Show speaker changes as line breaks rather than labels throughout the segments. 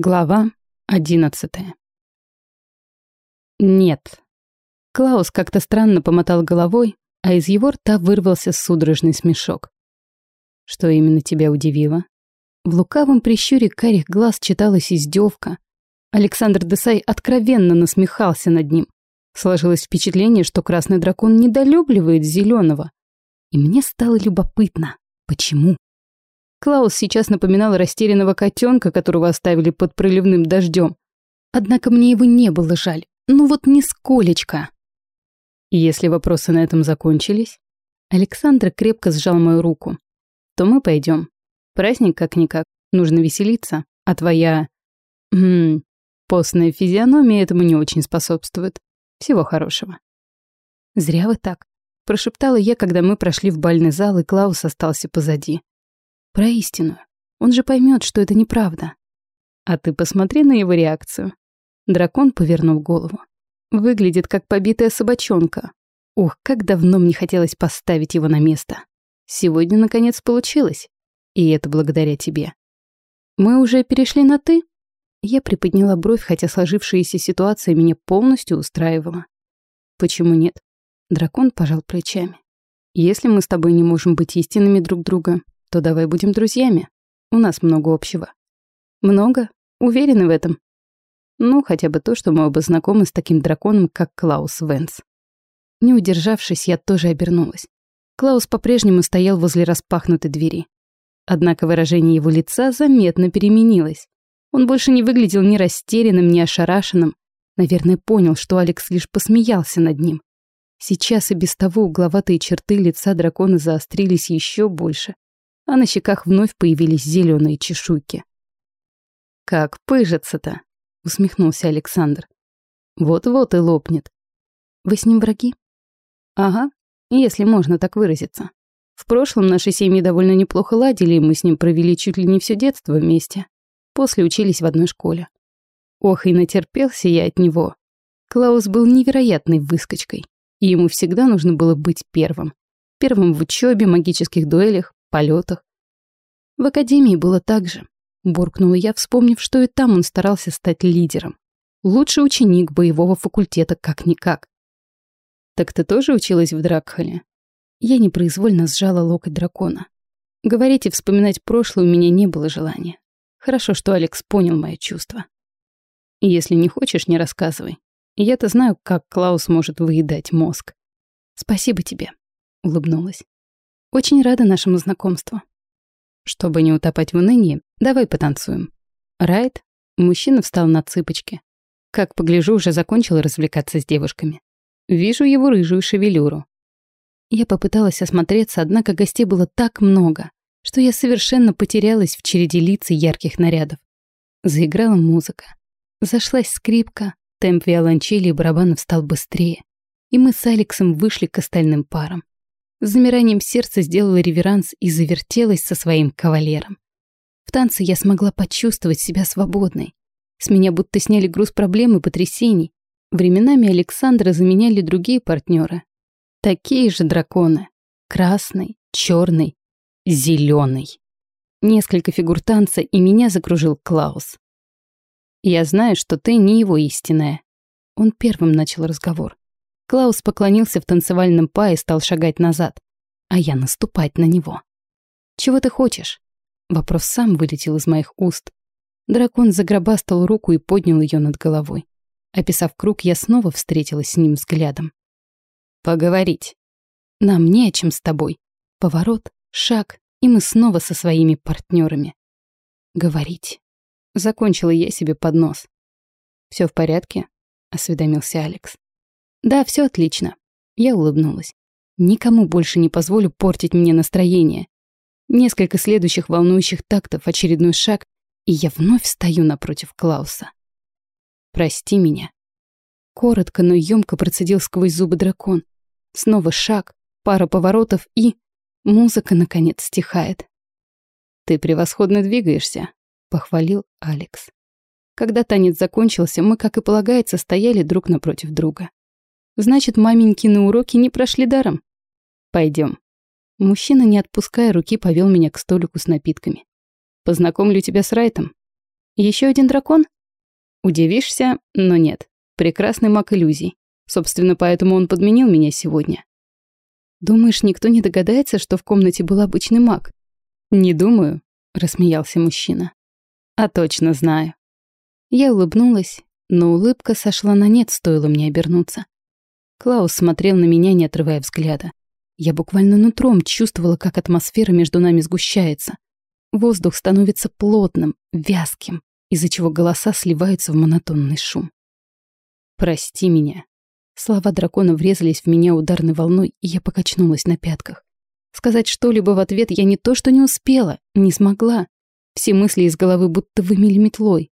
Глава одиннадцатая. Нет. Клаус как-то странно помотал головой, а из его рта вырвался судорожный смешок. Что именно тебя удивило? В лукавом прищуре карих глаз читалась издевка. Александр Десай откровенно насмехался над ним. Сложилось впечатление, что красный дракон недолюбливает зеленого. И мне стало любопытно, почему? Клаус сейчас напоминал растерянного котенка, которого оставили под проливным дождем. Однако мне его не было жаль. Ну вот нисколечко. Если вопросы на этом закончились, Александр крепко сжал мою руку. То мы пойдем. Праздник как-никак, нужно веселиться, а твоя... Хм, постная физиономия этому не очень способствует. Всего хорошего. Зря вы так. Прошептала я, когда мы прошли в бальный зал, и Клаус остался позади. Про истину. Он же поймет, что это неправда. А ты посмотри на его реакцию. Дракон повернул голову. Выглядит как побитая собачонка. Ух, как давно мне хотелось поставить его на место. Сегодня, наконец, получилось. И это благодаря тебе. Мы уже перешли на «ты»? Я приподняла бровь, хотя сложившаяся ситуация меня полностью устраивала. Почему нет? Дракон пожал плечами. Если мы с тобой не можем быть истинными друг друга, то давай будем друзьями. У нас много общего. Много? Уверены в этом? Ну, хотя бы то, что мы оба знакомы с таким драконом, как Клаус Венс. Не удержавшись, я тоже обернулась. Клаус по-прежнему стоял возле распахнутой двери. Однако выражение его лица заметно переменилось. Он больше не выглядел ни растерянным, ни ошарашенным. Наверное, понял, что Алекс лишь посмеялся над ним. Сейчас и без того угловатые черты лица дракона заострились еще больше, а на щеках вновь появились зеленые чешуйки. «Как пыжится-то?» — усмехнулся Александр. «Вот-вот и лопнет. Вы с ним враги?» «Ага, если можно так выразиться. В прошлом наши семьи довольно неплохо ладили, и мы с ним провели чуть ли не все детство вместе. После учились в одной школе. Ох, и натерпелся я от него. Клаус был невероятной выскочкой, и ему всегда нужно было быть первым. Первым в учебе, магических дуэлях, полетах. В академии было так же. Буркнула я, вспомнив, что и там он старался стать лидером. Лучший ученик боевого факультета как-никак. «Так ты тоже училась в Дракхоле?» Я непроизвольно сжала локоть дракона. Говорить и вспоминать прошлое у меня не было желания. Хорошо, что Алекс понял мои чувства. Если не хочешь, не рассказывай. Я-то знаю, как Клаус может выедать мозг. Спасибо тебе, улыбнулась. Очень рада нашему знакомству. Чтобы не утопать в унынии, давай потанцуем. Райт? Мужчина встал на цыпочки. Как погляжу, уже закончил развлекаться с девушками. Вижу его рыжую шевелюру. Я попыталась осмотреться, однако гостей было так много, что я совершенно потерялась в череде лиц и ярких нарядов. Заиграла музыка. Зашлась скрипка, темп виолончели и барабанов стал быстрее. И мы с Алексом вышли к остальным парам. С замиранием сердца сделала реверанс и завертелась со своим кавалером. В танце я смогла почувствовать себя свободной. С меня будто сняли груз проблем и потрясений. Временами Александра заменяли другие партнеры. Такие же драконы. Красный, черный, зеленый. Несколько фигур танца, и меня закружил Клаус. «Я знаю, что ты не его истинная». Он первым начал разговор. Клаус поклонился в танцевальном па и стал шагать назад, а я наступать на него. «Чего ты хочешь?» Вопрос сам вылетел из моих уст. Дракон загробастал руку и поднял ее над головой. Описав круг, я снова встретилась с ним взглядом. «Поговорить. Нам не о чем с тобой. Поворот, шаг, и мы снова со своими партнерами. Говорить». Закончила я себе под нос. «Все в порядке?» — осведомился Алекс. Да, все отлично. Я улыбнулась. Никому больше не позволю портить мне настроение. Несколько следующих волнующих тактов, очередной шаг, и я вновь стою напротив Клауса. Прости меня. Коротко, но ёмко процедил сквозь зубы дракон. Снова шаг, пара поворотов и... Музыка, наконец, стихает. «Ты превосходно двигаешься», — похвалил Алекс. Когда танец закончился, мы, как и полагается, стояли друг напротив друга. Значит, маменькины уроки не прошли даром. Пойдем. Мужчина, не отпуская руки, повел меня к столику с напитками. Познакомлю тебя с Райтом. Еще один дракон? Удивишься, но нет. Прекрасный маг иллюзий. Собственно, поэтому он подменил меня сегодня. Думаешь, никто не догадается, что в комнате был обычный маг? Не думаю, рассмеялся мужчина. А точно знаю. Я улыбнулась, но улыбка сошла на нет, стоило мне обернуться. Клаус смотрел на меня, не отрывая взгляда. Я буквально нутром чувствовала, как атмосфера между нами сгущается. Воздух становится плотным, вязким, из-за чего голоса сливаются в монотонный шум. «Прости меня». Слова дракона врезались в меня ударной волной, и я покачнулась на пятках. Сказать что-либо в ответ я не то что не успела, не смогла. Все мысли из головы будто вымели метлой.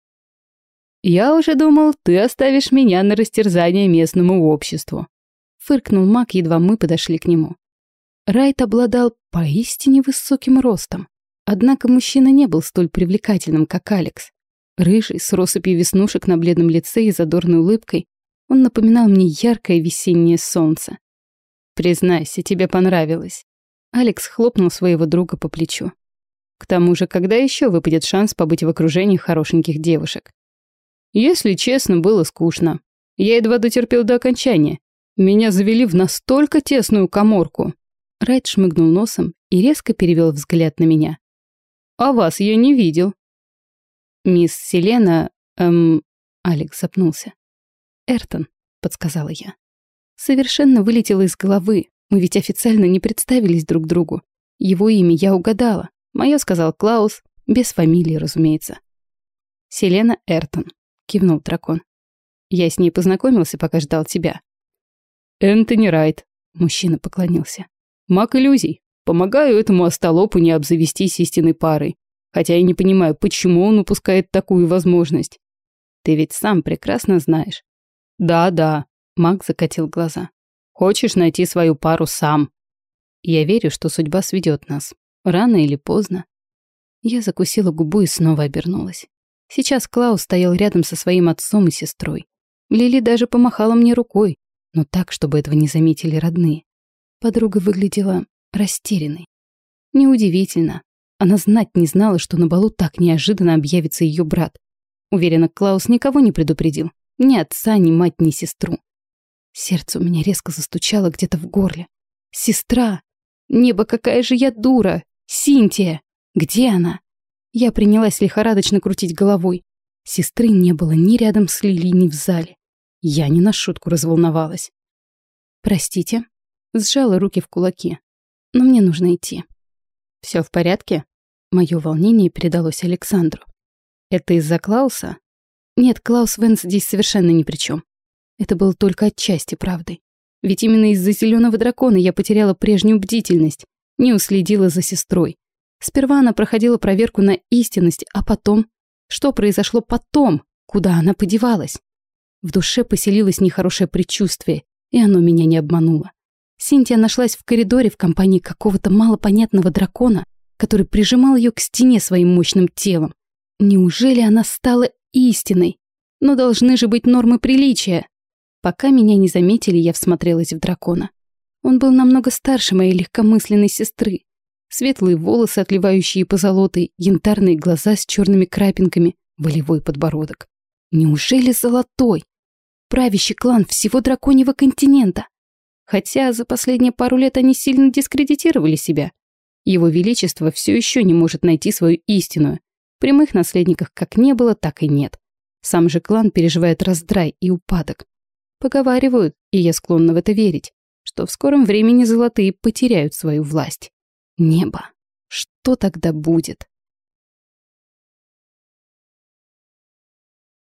«Я уже думал, ты оставишь меня на растерзание местному обществу», фыркнул маг, едва мы подошли к нему. Райт обладал поистине высоким ростом. Однако мужчина не был столь привлекательным, как Алекс. Рыжий, с россыпью веснушек на бледном лице и задорной улыбкой, он напоминал мне яркое весеннее солнце. «Признайся, тебе понравилось». Алекс хлопнул своего друга по плечу. «К тому же, когда еще выпадет шанс побыть в окружении хорошеньких девушек?» «Если честно, было скучно. Я едва дотерпел до окончания. Меня завели в настолько тесную коморку, Райт шмыгнул носом и резко перевел взгляд на меня. «А вас я не видел». «Мисс Селена...» эм... Алекс запнулся. «Эртон», — подсказала я. Совершенно вылетело из головы. Мы ведь официально не представились друг другу. Его имя я угадала. Мое сказал Клаус, без фамилии, разумеется. «Селена Эртон», — кивнул дракон. «Я с ней познакомился, пока ждал тебя». «Энтони Райт», — мужчина поклонился. Маг иллюзий. Помогаю этому остолопу не обзавестись истинной парой. Хотя я не понимаю, почему он упускает такую возможность. Ты ведь сам прекрасно знаешь. Да-да, маг закатил глаза. Хочешь найти свою пару сам. Я верю, что судьба сведет нас. Рано или поздно. Я закусила губу и снова обернулась. Сейчас Клаус стоял рядом со своим отцом и сестрой. Лили даже помахала мне рукой, но так, чтобы этого не заметили родные. Подруга выглядела растерянной. Неудивительно. Она знать не знала, что на балу так неожиданно объявится ее брат. Уверена, Клаус никого не предупредил. Ни отца, ни мать, ни сестру. Сердце у меня резко застучало где-то в горле. Сестра! Небо, какая же я дура! Синтия! Где она? Я принялась лихорадочно крутить головой. Сестры не было ни рядом с Лилией, ни в зале. Я не на шутку разволновалась. «Простите», сжала руки в кулаки. Но мне нужно идти. Все в порядке? Мое волнение передалось Александру. Это из-за Клауса? Нет, Клаус Венс здесь совершенно ни при чем. Это было только отчасти правдой. Ведь именно из-за зеленого дракона я потеряла прежнюю бдительность, не уследила за сестрой. Сперва она проходила проверку на истинность, а потом... Что произошло потом? Куда она подевалась? В душе поселилось нехорошее предчувствие, и оно меня не обмануло. Синтия нашлась в коридоре в компании какого-то малопонятного дракона, который прижимал ее к стене своим мощным телом. Неужели она стала истиной? Но должны же быть нормы приличия. Пока меня не заметили, я всмотрелась в дракона. Он был намного старше моей легкомысленной сестры. Светлые волосы, отливающие позолотой, янтарные глаза с черными крапинками, волевой подбородок. Неужели золотой? Правящий клан всего драконьего континента. Хотя за последние пару лет они сильно дискредитировали себя. Его Величество все еще не может найти свою истинную. Прямых наследников как не было, так и нет. Сам же клан переживает раздрай и упадок. Поговаривают, и я склонна в это верить, что в скором времени золотые потеряют свою власть. Небо. Что тогда будет?